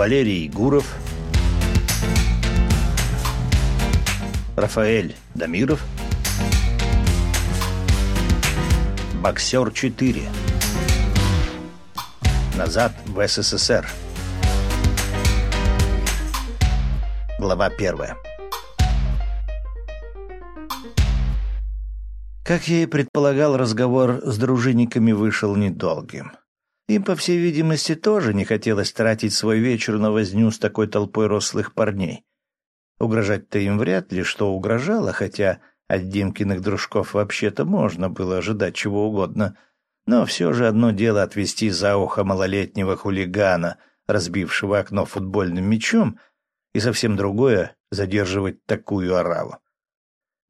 Валерий Гуров, Рафаэль Дамиров, Боксер 4, Назад в СССР. Глава первая. Как я и предполагал, разговор с дружинниками вышел недолгим. Им, по всей видимости, тоже не хотелось тратить свой вечер на возню с такой толпой рослых парней. Угрожать-то им вряд ли что угрожало, хотя от Димкиных дружков вообще-то можно было ожидать чего угодно. Но все же одно дело отвести за ухо малолетнего хулигана, разбившего окно футбольным мячом, и совсем другое — задерживать такую ораву.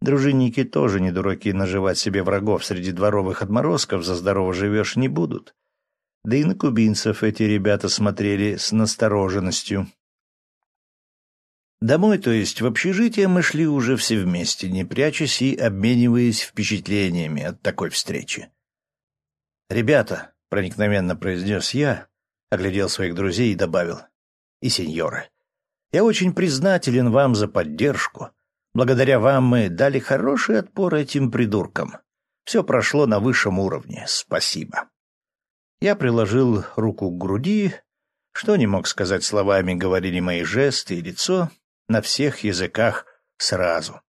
Дружинники тоже не дураки наживать себе врагов среди дворовых отморозков за здорово живешь не будут. Да и на кубинцев эти ребята смотрели с настороженностью. Домой, то есть в общежитие, мы шли уже все вместе, не прячась и обмениваясь впечатлениями от такой встречи. «Ребята», — проникновенно произнес я, оглядел своих друзей и добавил, — «и сеньоры, я очень признателен вам за поддержку. Благодаря вам мы дали хороший отпор этим придуркам. Все прошло на высшем уровне. Спасибо». Я приложил руку к груди. Что не мог сказать словами, говорили мои жесты и лицо на всех языках сразу.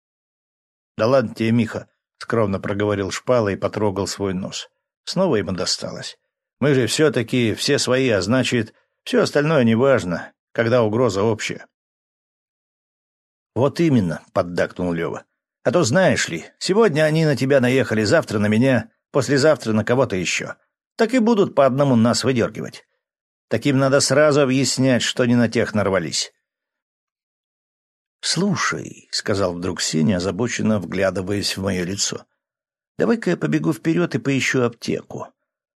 «Да ладно тебе, Миха», — скромно проговорил Шпала и потрогал свой нос. Снова ему досталось. «Мы же все-таки все свои, а значит, все остальное неважно, когда угроза общая». «Вот именно», — поддакнул Лева. «А то знаешь ли, сегодня они на тебя наехали, завтра на меня, послезавтра на кого-то еще так и будут по одному нас выдергивать. Таким надо сразу объяснять, что не на тех нарвались. «Слушай», — сказал вдруг Сеня, озабоченно вглядываясь в мое лицо, — «давай-ка я побегу вперед и поищу аптеку.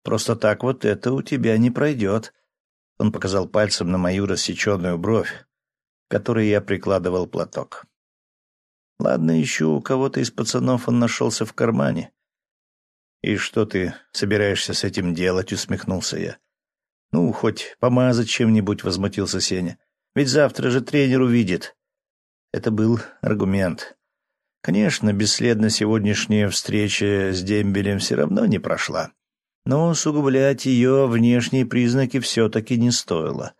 Просто так вот это у тебя не пройдет». Он показал пальцем на мою рассеченную бровь, которой я прикладывал платок. Ладно, еще у кого-то из пацанов он нашелся в кармане. «И что ты собираешься с этим делать?» — усмехнулся я. «Ну, хоть помазать чем-нибудь», — возмутился Сеня. «Ведь завтра же тренер увидит». Это был аргумент. Конечно, бесследно сегодняшняя встреча с Дембелем все равно не прошла. Но усугублять ее внешние признаки все-таки не стоило.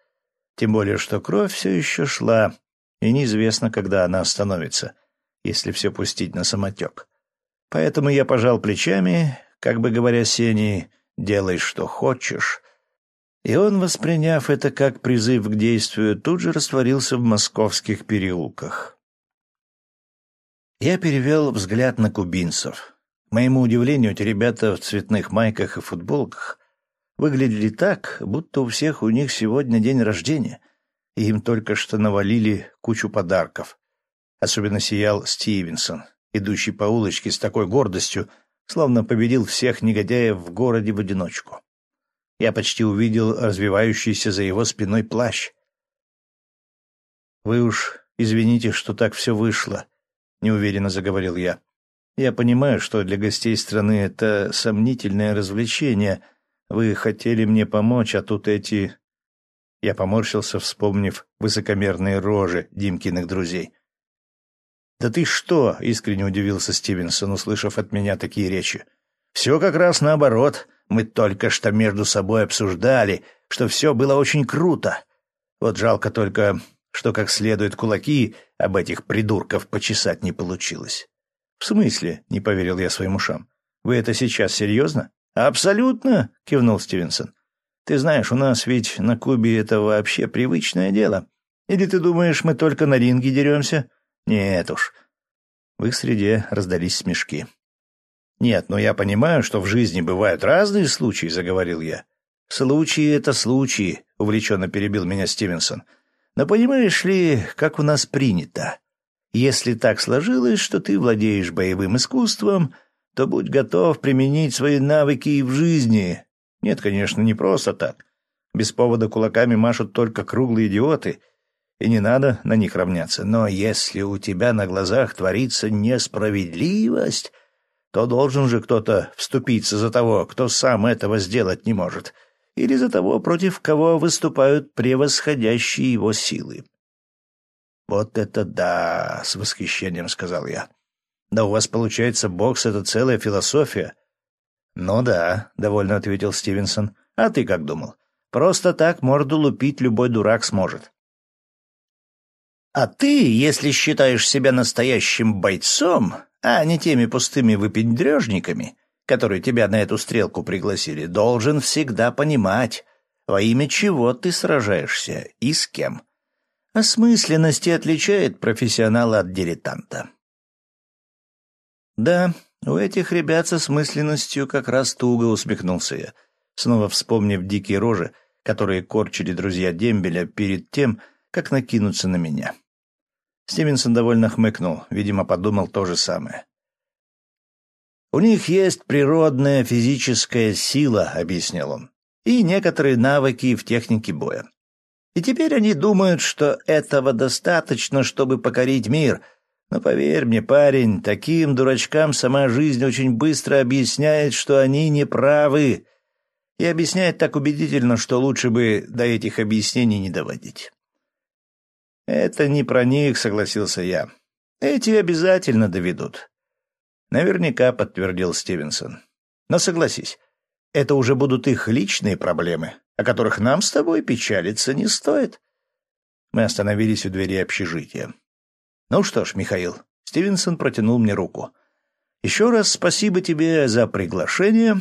Тем более, что кровь все еще шла, и неизвестно, когда она остановится, если все пустить на самотек. Поэтому я пожал плечами, как бы говоря Сене, «делай, что хочешь». И он, восприняв это как призыв к действию, тут же растворился в московских переулках. Я перевел взгляд на кубинцев. К моему удивлению, эти ребята в цветных майках и футболках выглядели так, будто у всех у них сегодня день рождения, и им только что навалили кучу подарков. Особенно сиял Стивенсон, идущий по улочке с такой гордостью, словно победил всех негодяев в городе в одиночку. Я почти увидел развивающийся за его спиной плащ. «Вы уж извините, что так все вышло», — неуверенно заговорил я. «Я понимаю, что для гостей страны это сомнительное развлечение. Вы хотели мне помочь, а тут эти...» Я поморщился, вспомнив высокомерные рожи Димкиных друзей. «Да ты что?» — искренне удивился Стивенсон, услышав от меня такие речи. «Все как раз наоборот. Мы только что между собой обсуждали, что все было очень круто. Вот жалко только, что как следует кулаки об этих придурков почесать не получилось». «В смысле?» — не поверил я своим ушам. «Вы это сейчас серьезно?» «Абсолютно!» — кивнул Стивенсон. «Ты знаешь, у нас ведь на Кубе это вообще привычное дело. Или ты думаешь, мы только на ринге деремся?» Нет уж. В их среде раздались смешки. «Нет, но я понимаю, что в жизни бывают разные случаи», — заговорил я. «Случаи — это случаи», — увлеченно перебил меня Стивенсон. «Но понимаешь ли, как у нас принято? Если так сложилось, что ты владеешь боевым искусством, то будь готов применить свои навыки и в жизни. Нет, конечно, не просто так. Без повода кулаками машут только круглые идиоты, и не надо на них равняться. Но если у тебя на глазах творится несправедливость, то должен же кто-то вступиться за того, кто сам этого сделать не может. или за того, против кого выступают превосходящие его силы. «Вот это да!» — с восхищением сказал я. «Да у вас, получается, бокс — это целая философия». «Ну да», — довольно ответил Стивенсон. «А ты как думал? Просто так морду лупить любой дурак сможет». «А ты, если считаешь себя настоящим бойцом, а не теми пустыми выпендрежниками, которые тебя на эту стрелку пригласили, должен всегда понимать, во имя чего ты сражаешься и с кем. Осмысленность отличает профессионала от дилетанта. Да, у этих ребят со смысленностью как раз туго усмехнулся я, снова вспомнив дикие рожи, которые корчили друзья Дембеля перед тем, как накинуться на меня. Стивенсон довольно хмыкнул, видимо, подумал то же самое. «У них есть природная физическая сила», — объяснил он, — «и некоторые навыки в технике боя. И теперь они думают, что этого достаточно, чтобы покорить мир. Но поверь мне, парень, таким дурачкам сама жизнь очень быстро объясняет, что они не правы. И объясняет так убедительно, что лучше бы до этих объяснений не доводить. «Это не про них», — согласился я. «Эти обязательно доведут». «Наверняка», — подтвердил Стивенсон. «Но согласись, это уже будут их личные проблемы, о которых нам с тобой печалиться не стоит». Мы остановились у двери общежития. «Ну что ж, Михаил», — Стивенсон протянул мне руку. «Еще раз спасибо тебе за приглашение.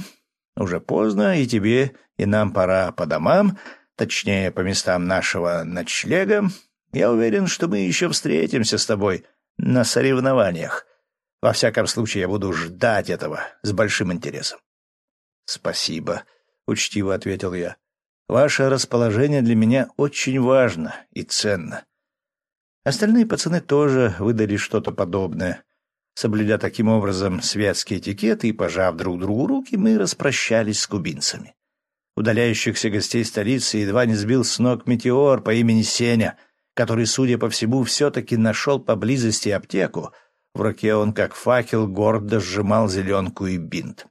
Уже поздно, и тебе, и нам пора по домам, точнее, по местам нашего ночлега. Я уверен, что мы еще встретимся с тобой на соревнованиях. Во всяком случае, я буду ждать этого с большим интересом. Спасибо, учтиво ответил я. Ваше расположение для меня очень важно и ценно. Остальные пацаны тоже выдали что-то подобное. Соблюдя таким образом светский этикет и пожав друг другу руки, мы распрощались с кубинцами. Удаляющихся гостей столицы едва не сбил с ног метеор по имени Сеня — который, судя по всему, все-таки нашел поблизости аптеку. В руке он, как факел, гордо сжимал зеленку и бинт.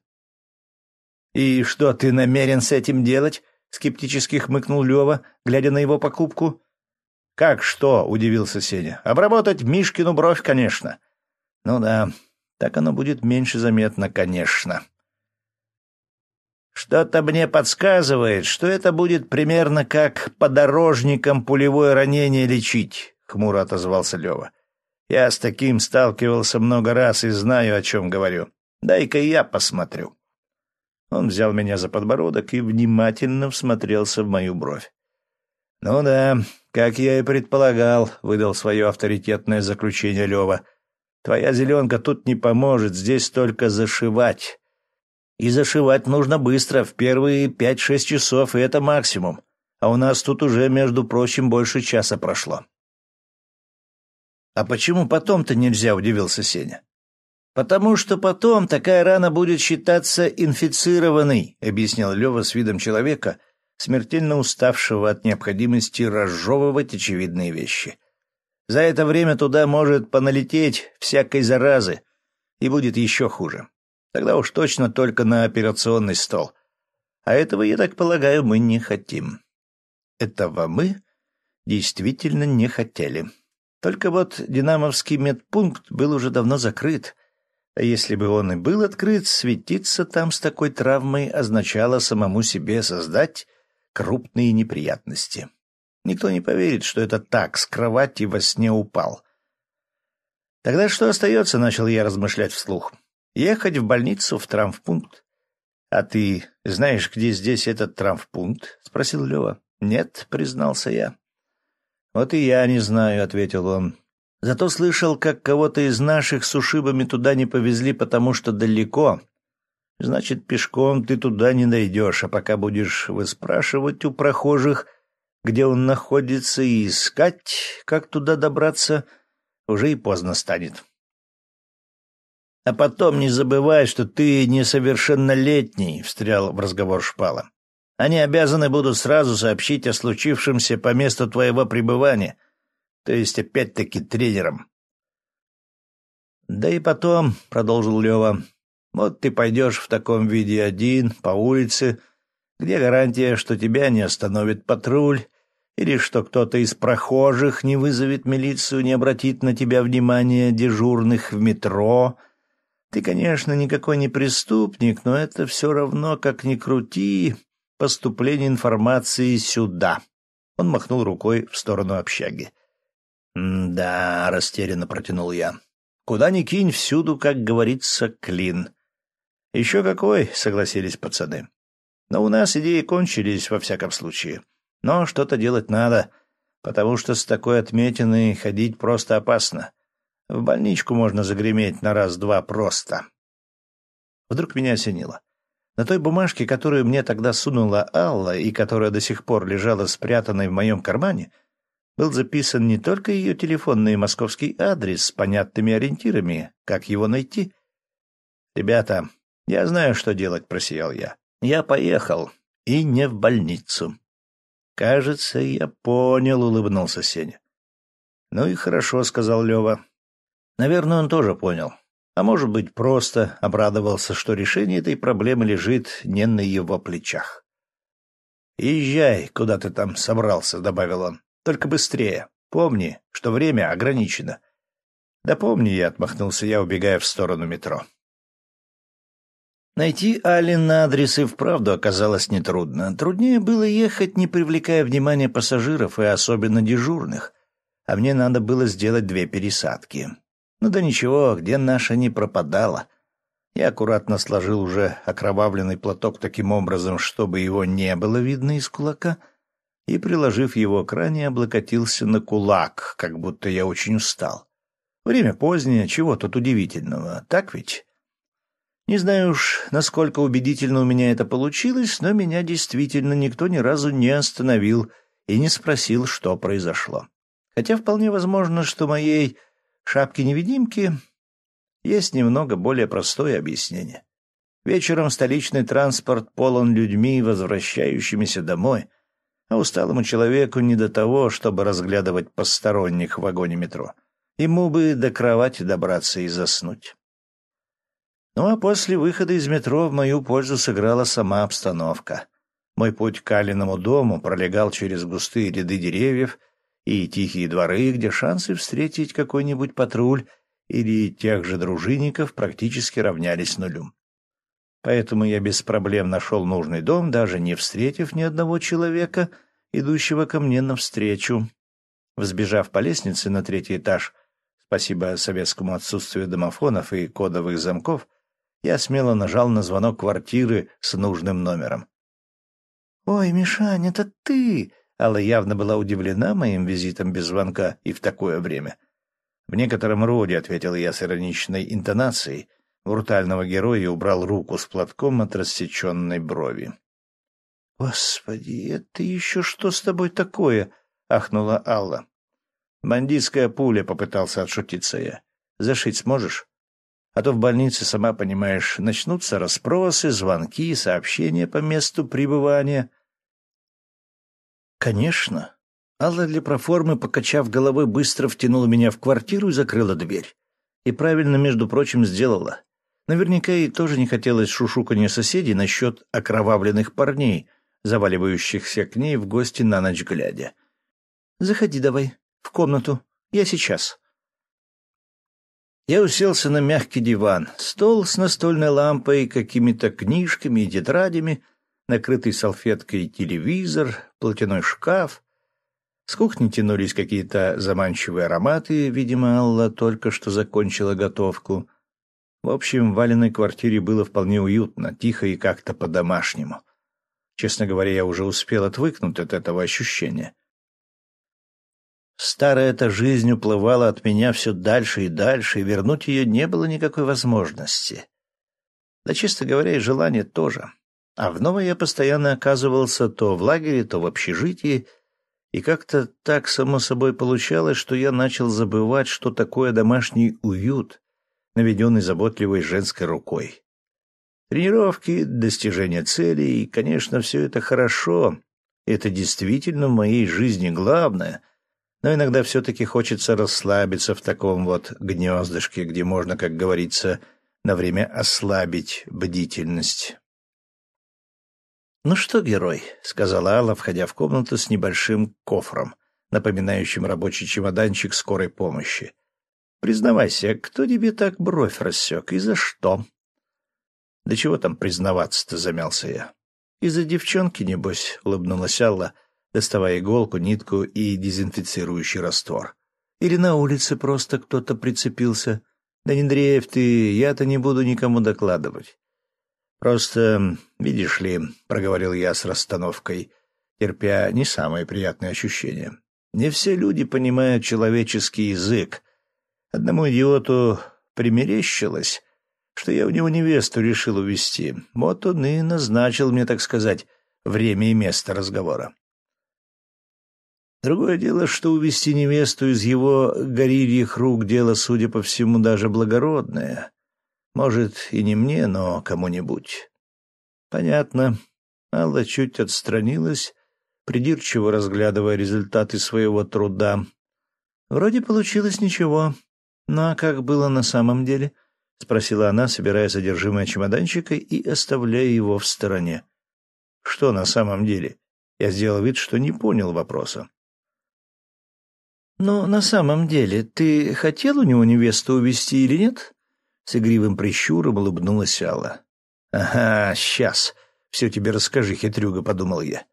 «И что ты намерен с этим делать?» — скептически хмыкнул Лева, глядя на его покупку. «Как что?» — удивился Сеня. «Обработать Мишкину бровь, конечно». «Ну да, так оно будет меньше заметно, конечно». Что-то мне подсказывает, что это будет примерно как подорожникам пулевое ранение лечить, — хмуро отозвался Лева. Я с таким сталкивался много раз и знаю, о чем говорю. Дай-ка я посмотрю. Он взял меня за подбородок и внимательно всмотрелся в мою бровь. — Ну да, как я и предполагал, — выдал свое авторитетное заключение Лева. — Твоя зеленка тут не поможет, здесь только зашивать. И зашивать нужно быстро, в первые пять-шесть часов, и это максимум. А у нас тут уже, между прочим, больше часа прошло. «А почему потом-то нельзя?» — удивился Сеня. «Потому что потом такая рана будет считаться инфицированной», — объяснил Лева с видом человека, смертельно уставшего от необходимости разжевывать очевидные вещи. «За это время туда может поналететь всякой заразы, и будет еще хуже. Тогда уж точно только на операционный стол. А этого, я так полагаю, мы не хотим. Этого мы действительно не хотели. Только вот динамовский медпункт был уже давно закрыт. А если бы он и был открыт, светиться там с такой травмой означало самому себе создать крупные неприятности. Никто не поверит, что это так, с кровати во сне упал. Тогда что остается, начал я размышлять вслух. Ехать в больницу в травмпункт. — А ты знаешь, где здесь этот травмпункт? — спросил Лева. — Нет, — признался я. — Вот и я не знаю, — ответил он. — Зато слышал, как кого-то из наших с ушибами туда не повезли, потому что далеко. Значит, пешком ты туда не дойдешь, а пока будешь выспрашивать у прохожих, где он находится, и искать, как туда добраться, уже и поздно станет. А потом не забывай, что ты несовершеннолетний, — встрял в разговор Шпала. Они обязаны будут сразу сообщить о случившемся по месту твоего пребывания, то есть опять-таки тренерам. Да и потом, — продолжил Лева, — вот ты пойдешь в таком виде один, по улице, Где гарантия, что тебя не остановит патруль, или что кто-то из прохожих не вызовет милицию, не обратит на тебя внимания дежурных в метро? Ты, конечно, никакой не преступник, но это все равно, как ни крути, поступление информации сюда. Он махнул рукой в сторону общаги. «Да», — растерянно протянул я. «Куда ни кинь, всюду, как говорится, клин». «Еще какой», — согласились пацаны. «Но у нас идеи кончились, во всяком случае. Но что-то делать надо, потому что с такой отметиной ходить просто опасно. В больничку можно загреметь на раз-два просто». Вдруг меня осенило. На той бумажке, которую мне тогда сунула Алла и которая до сих пор лежала спрятанной в моем кармане, был записан не только ее телефонный московский адрес с понятными ориентирами, как его найти. «Ребята, я знаю, что делать», — просиял я. «Я поехал, и не в больницу». «Кажется, я понял», — улыбнулся Сеня. «Ну и хорошо», — сказал Лева. Наверное, он тоже понял. А может быть, просто обрадовался, что решение этой проблемы лежит не на его плечах. «Езжай, куда ты там собрался», — добавил он. «Только быстрее. Помни, что время ограничено». «Да помни я», — отмахнулся я, убегая в сторону метро. Найти Ален на адрес и вправду оказалось нетрудно. Труднее было ехать, не привлекая внимания пассажиров и особенно дежурных. А мне надо было сделать две пересадки. Ну да ничего, где наша не пропадала. Я аккуратно сложил уже окровавленный платок таким образом, чтобы его не было видно из кулака, и, приложив его к ране, облокотился на кулак, как будто я очень устал. Время позднее, чего тут удивительного, так ведь? Не знаю уж, насколько убедительно у меня это получилось, но меня действительно никто ни разу не остановил и не спросил, что произошло. Хотя вполне возможно, что моей шапки-невидимки есть немного более простое объяснение. Вечером столичный транспорт полон людьми, возвращающимися домой, а усталому человеку не до того, чтобы разглядывать посторонних в вагоне метро. Ему бы до кровати добраться и заснуть. Ну а после выхода из метро в мою пользу сыграла сама обстановка. Мой путь к Алиному дому пролегал через густые ряды деревьев и тихие дворы, где шансы встретить какой-нибудь патруль или тех же дружинников практически равнялись нулю. Поэтому я без проблем нашел нужный дом, даже не встретив ни одного человека, идущего ко мне навстречу. Взбежав по лестнице на третий этаж, спасибо советскому отсутствию домофонов и кодовых замков, я смело нажал на звонок квартиры с нужным номером. «Ой, Мишань, это ты!» Алла явно была удивлена моим визитом без звонка и в такое время. «В некотором роде», — ответил я с ироничной интонацией, брутального героя убрал руку с платком от рассеченной брови. «Господи, это еще что с тобой такое?» — ахнула Алла. «Бандитская пуля», — попытался отшутиться я. «Зашить сможешь? А то в больнице, сама понимаешь, начнутся расспросы, звонки, сообщения по месту пребывания». «Конечно». Алла для проформы, покачав головой, быстро втянула меня в квартиру и закрыла дверь. И правильно, между прочим, сделала. Наверняка ей тоже не хотелось шушуканья соседей насчет окровавленных парней, заваливающихся к ней в гости на ночь глядя. «Заходи давай, в комнату. Я сейчас». Я уселся на мягкий диван. Стол с настольной лампой, какими-то книжками и тетрадями — накрытый салфеткой телевизор, платяной шкаф. С кухни тянулись какие-то заманчивые ароматы, видимо, Алла только что закончила готовку. В общем, в Валиной квартире было вполне уютно, тихо и как-то по-домашнему. Честно говоря, я уже успел отвыкнуть от этого ощущения. Старая эта жизнь уплывала от меня все дальше и дальше, и вернуть ее не было никакой возможности. Да, честно говоря, и желания тоже. А в новой я постоянно оказывался то в лагере, то в общежитии, и как-то так само собой получалось, что я начал забывать, что такое домашний уют, наведенный заботливой женской рукой. Тренировки, достижение целей, конечно, все это хорошо. Это действительно в моей жизни главное. Но иногда все-таки хочется расслабиться в таком вот гнездышке, где можно, как говорится, на время ослабить бдительность. «Ну что, герой», — сказала Алла, входя в комнату с небольшим кофром, напоминающим рабочий чемоданчик скорой помощи. «Признавайся, кто тебе так бровь рассек и за что?» «Да чего там признаваться-то?» — замялся я. «Из-за девчонки, небось», — улыбнулась Алла, доставая иголку, нитку и дезинфицирующий раствор. «Или на улице просто кто-то прицепился. Да не дрейф ты, я-то не буду никому докладывать. Просто, видишь ли, — проговорил я с расстановкой, терпя не самые приятные ощущения. Не все люди понимают человеческий язык. Одному идиоту примерещилось, что я у него невесту решил увести. Вот он и назначил мне, так сказать, время и место разговора. Другое дело, что увести невесту из его горильих рук дело, судя по всему, даже благородное. Может, и не мне, но кому-нибудь. Понятно. Алла чуть отстранилась, придирчиво разглядывая результаты своего труда. Вроде получилось ничего. Ну а как было на самом деле? — спросила она, собирая содержимое чемоданчика и оставляя его в стороне. — Что на самом деле? Я сделал вид, что не понял вопроса. «Но на самом деле ты хотел у него невесту увезти или нет?» С игривым прищуром улыбнулась Алла. «Ага, сейчас. Все тебе расскажи, хитрюга», — подумал я.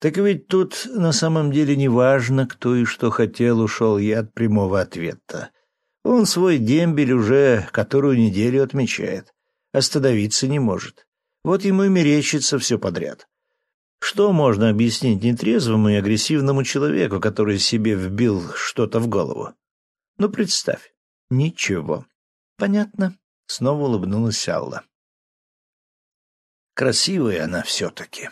Так ведь тут на самом деле не важно, кто и что хотел, ушел я от прямого ответа. Он свой дембель уже которую неделю отмечает. Остановиться не может. Вот ему и мерещится все подряд. Что можно объяснить нетрезвому и агрессивному человеку, который себе вбил что-то в голову? Ну, представь. Ничего. Понятно. Снова улыбнулась Алла. Красивая она все-таки.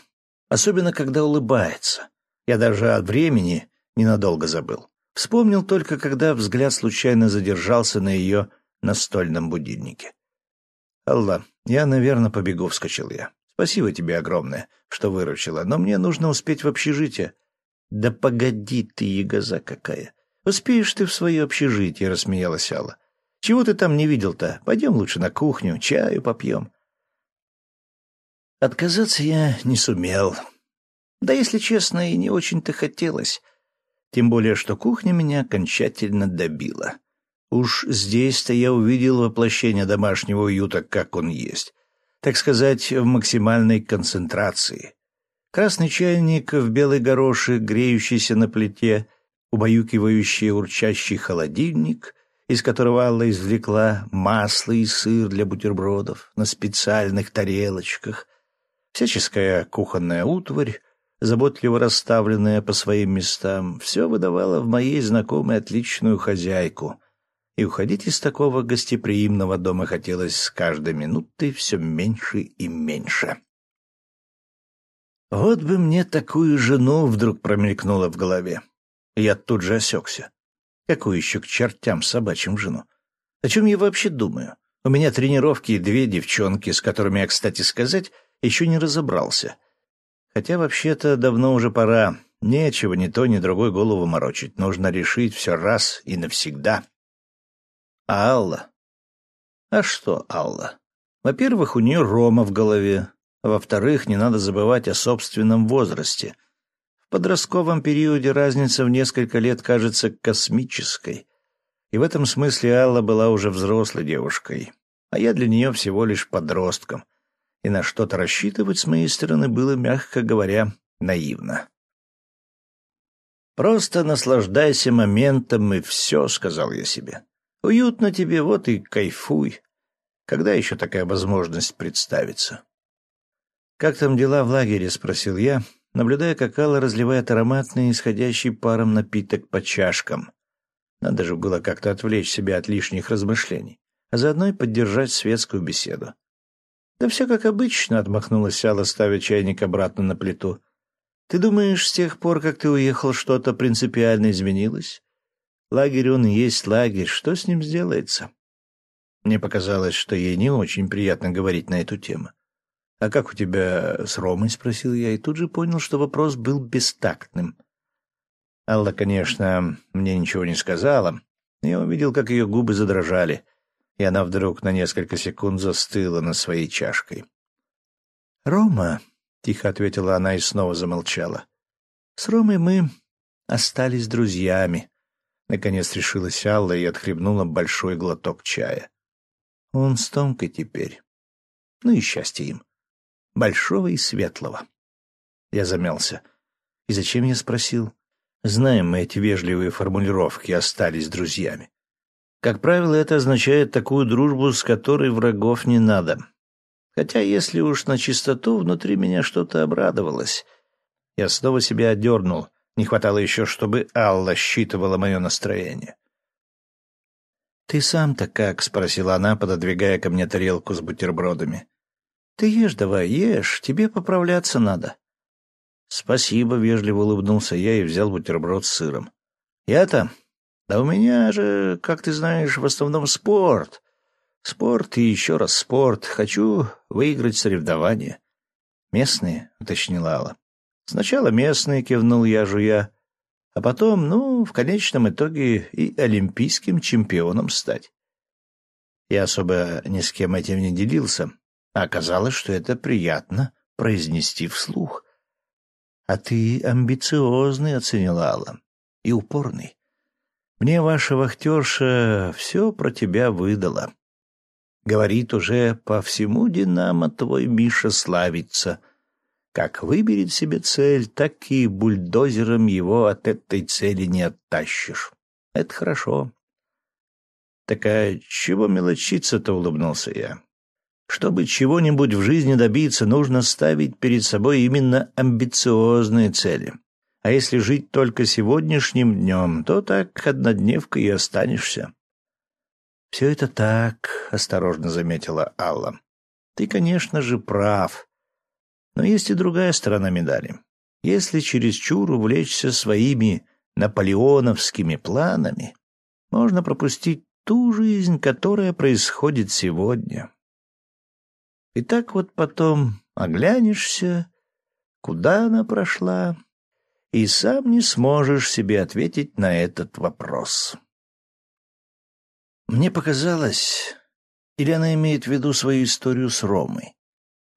Особенно, когда улыбается. Я даже от времени ненадолго забыл. Вспомнил только, когда взгляд случайно задержался на ее настольном будильнике. «Алла, я, наверное, побегу», — вскочил я. «Спасибо тебе огромное, что выручила, но мне нужно успеть в общежитие». «Да погоди ты, ягоза какая! Успеешь ты в свое общежитие», — рассмеялась Алла. Чего ты там не видел-то? Пойдем лучше на кухню, чаю попьем. Отказаться я не сумел. Да, если честно, и не очень-то хотелось. Тем более, что кухня меня окончательно добила. Уж здесь-то я увидел воплощение домашнего уюта, как он есть. Так сказать, в максимальной концентрации. Красный чайник в белой гороши, греющийся на плите, убаюкивающий урчащий холодильник, из которого Алла извлекла масло и сыр для бутербродов на специальных тарелочках, всяческая кухонная утварь, заботливо расставленная по своим местам, все выдавало в моей знакомой отличную хозяйку, и уходить из такого гостеприимного дома хотелось с каждой минутой все меньше и меньше. Вот бы мне такую жену вдруг промелькнуло в голове. Я тут же осекся. Какую еще к чертям собачьим жену? О чем я вообще думаю? У меня тренировки и две девчонки, с которыми я, кстати сказать, еще не разобрался. Хотя вообще-то давно уже пора. Нечего ни то, ни другой голову морочить. Нужно решить все раз и навсегда. А Алла? А что Алла? Во-первых, у нее Рома в голове. Во-вторых, не надо забывать о собственном возрасте — в подростковом периоде разница в несколько лет кажется космической. И в этом смысле Алла была уже взрослой девушкой, а я для нее всего лишь подростком. И на что-то рассчитывать с моей стороны было, мягко говоря, наивно. «Просто наслаждайся моментом, и все», — сказал я себе. «Уютно тебе, вот и кайфуй. Когда еще такая возможность представится?» «Как там дела в лагере?» — спросил я, наблюдая, как Алла разливает ароматный, исходящий паром напиток по чашкам. Надо же было как-то отвлечь себя от лишних размышлений, а заодно и поддержать светскую беседу. «Да все как обычно», — отмахнулась Алла, ставя чайник обратно на плиту. «Ты думаешь, с тех пор, как ты уехал, что-то принципиально изменилось? Лагерь он и есть лагерь, что с ним сделается?» Мне показалось, что ей не очень приятно говорить на эту тему. «А как у тебя с Ромой?» — спросил я, и тут же понял, что вопрос был бестактным. Алла, конечно, мне ничего не сказала. Я увидел, как ее губы задрожали, и она вдруг на несколько секунд застыла над своей чашкой. «Рома», — тихо ответила она и снова замолчала. С Ромой мы остались друзьями. Наконец решилась Алла и отхлебнула большой глоток чая. Он с Томкой теперь. Ну и счастья им. Большого и светлого. Я замялся. И зачем я спросил? Знаем мы эти вежливые формулировки «остались друзьями». Как правило, это означает такую дружбу, с которой врагов не надо. Хотя, если уж на чистоту, внутри меня что-то обрадовалось. Я снова себя одернул. Не хватало еще, чтобы Алла считывала мое настроение. «Ты сам-то как?» — спросила она, пододвигая ко мне тарелку с бутербродами. «Ты ешь давай, ешь, тебе поправляться надо». «Спасибо», — вежливо улыбнулся я и взял бутерброд с сыром. «Я-то? Да у меня же, как ты знаешь, в основном спорт. Спорт и еще раз спорт. Хочу выиграть соревнования». «Местные?» — уточнила Алла. «Сначала местные», — кивнул я, жуя. «А потом, ну, в конечном итоге и олимпийским чемпионом стать». Я особо ни с кем этим не делился, а оказалось, что это приятно произнести вслух. А ты амбициозный, оценила Алла, и упорный. Мне ваша вахтерша все про тебя выдала. Говорит уже по всему Динамо твой Миша славится. Как выберет себе цель, так и бульдозером его от этой цели не оттащишь. Это хорошо. Такая, чего мелочиться-то, улыбнулся я. Чтобы чего-нибудь в жизни добиться, нужно ставить перед собой именно амбициозные цели. А если жить только сегодняшним днем, то так однодневкой и останешься. «Все это так», — осторожно заметила Алла. «Ты, конечно же, прав. Но есть и другая сторона медали. Если чересчур увлечься своими наполеоновскими планами, можно пропустить ту жизнь, которая происходит сегодня. И так вот потом оглянешься, куда она прошла, и сам не сможешь себе ответить на этот вопрос. Мне показалось, или она имеет в виду свою историю с Ромой.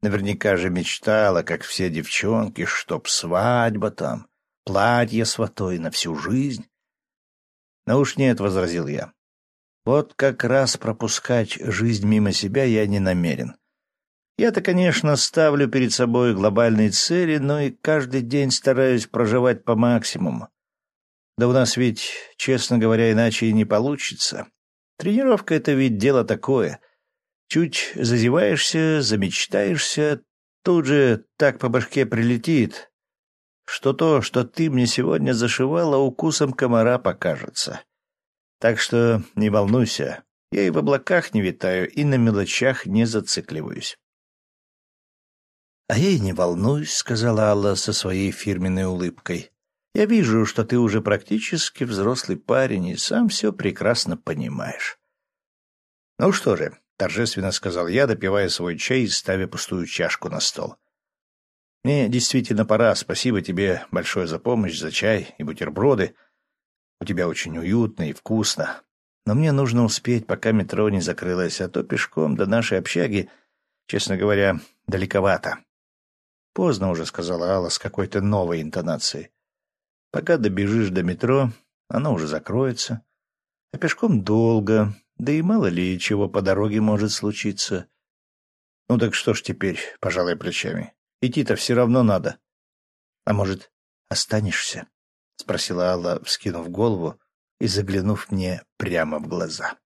Наверняка же мечтала, как все девчонки, чтоб свадьба там, платье сватой на всю жизнь. Но уж нет, — возразил я. Вот как раз пропускать жизнь мимо себя я не намерен. Я-то, конечно, ставлю перед собой глобальные цели, но и каждый день стараюсь проживать по максимуму. Да у нас ведь, честно говоря, иначе и не получится. Тренировка — это ведь дело такое. Чуть зазеваешься, замечтаешься, тут же так по башке прилетит, что то, что ты мне сегодня зашивала, укусом комара покажется. Так что не волнуйся, я и в облаках не витаю, и на мелочах не зацикливаюсь. «А я и не волнуюсь», — сказала Алла со своей фирменной улыбкой. «Я вижу, что ты уже практически взрослый парень и сам все прекрасно понимаешь». «Ну что же», — торжественно сказал я, допивая свой чай и ставя пустую чашку на стол. «Мне действительно пора. Спасибо тебе большое за помощь, за чай и бутерброды. У тебя очень уютно и вкусно. Но мне нужно успеть, пока метро не закрылось, а то пешком до нашей общаги, честно говоря, далековато». «Поздно уже», — сказала Алла с какой-то новой интонацией. «Пока добежишь до метро, оно уже закроется. А пешком долго, да и мало ли чего по дороге может случиться. Ну так что ж теперь, пожалуй, плечами. Идти-то все равно надо. А может, останешься?» — спросила Алла, вскинув голову и заглянув мне прямо в глаза.